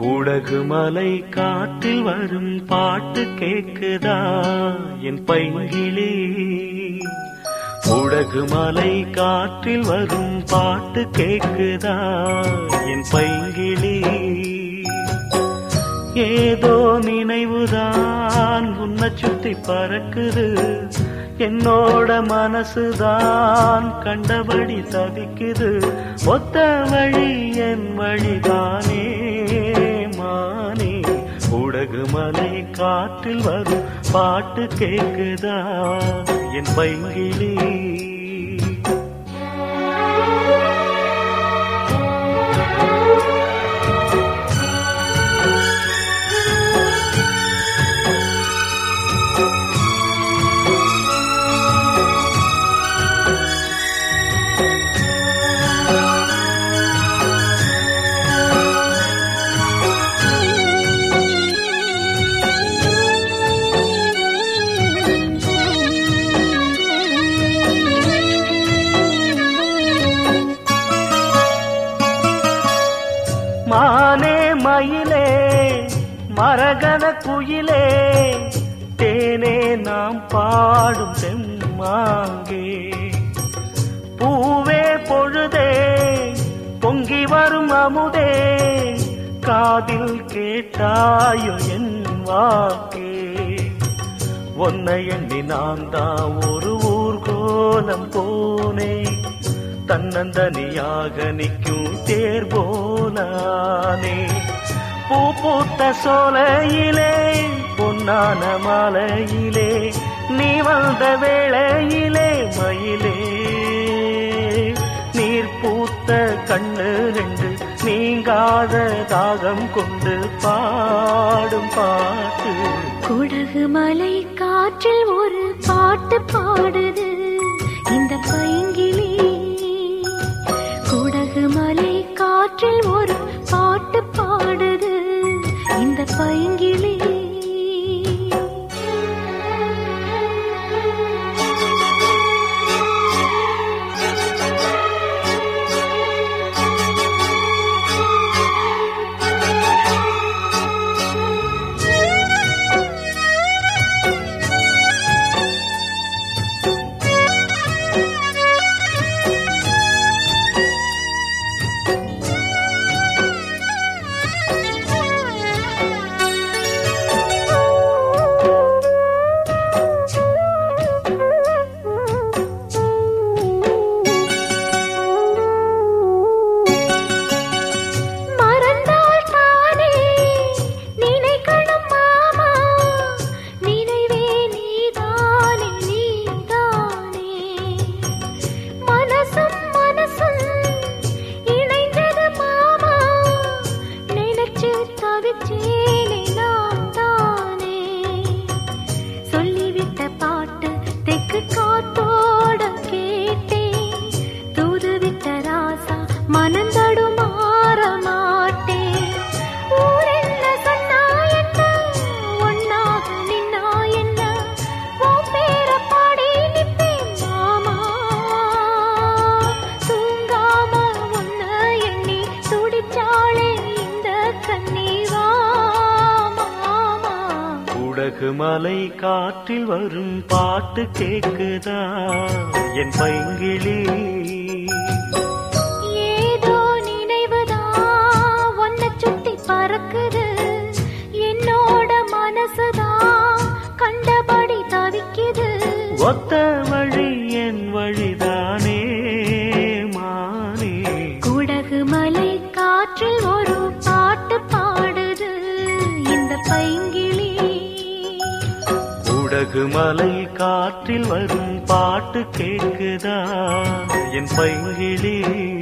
குடகு மலை காட்டில் வரும் பாட்டு கேக்குதா? என் பைங்கிளி. குடகு மலை காற்றில் வரும் பாட்டு கேக்குதா? என் பைங்கிளி. ஏதோ நினைவுதான் உன்னை சுத்தி பறக்குது. என்னோட மனசுதான் கண்டபடி தவிக்குது. ஒத்த வழி என் வழிதானே. மானே உடகு மலை காற்றில் வரும் பாட்டு கேக்குதா? என் பைங்கிலே மரகத குயிலே தேனே நாம் பாடும் செம்மாங்கே பூவே பொழுதே பொங்கி வரும் அமுதே காதில் கேட்டாயோ என் வாக்கே. ஒன்னை எண்ணி நான் தான் ஒரு ஊர்கோலம் போனே தன்னந்தனியாக நிற்கும் தேர் போலானே. பூ பூத்த சோலையிலே பொன்னான மாலையிலே நீ வந்த வேளையிலே மயிலே. நீர் பூத்த கண்ணு ரெண்டு நீங்காத தாகம் கொண்டு பாடும் பாட்டு. குடகு மலை காற்றில் ஒரு பா இந்த குடகு மலை காற்றில் வரும் பாட்டு கேக்குதா? என் பைங்கிளி. ஏதோ நினைவுதான் உன்னை சுத்தி பறக்குது. என்னோட மனசுதான் கண்டபடி தவிக்குது. ஒத்த வழி என் வழிதானே மானே. குடகு மலை காற்றில் குடகு மலை காற்றில் வரும் பாட்டு கேட்குதா? என் பைங்கிளி.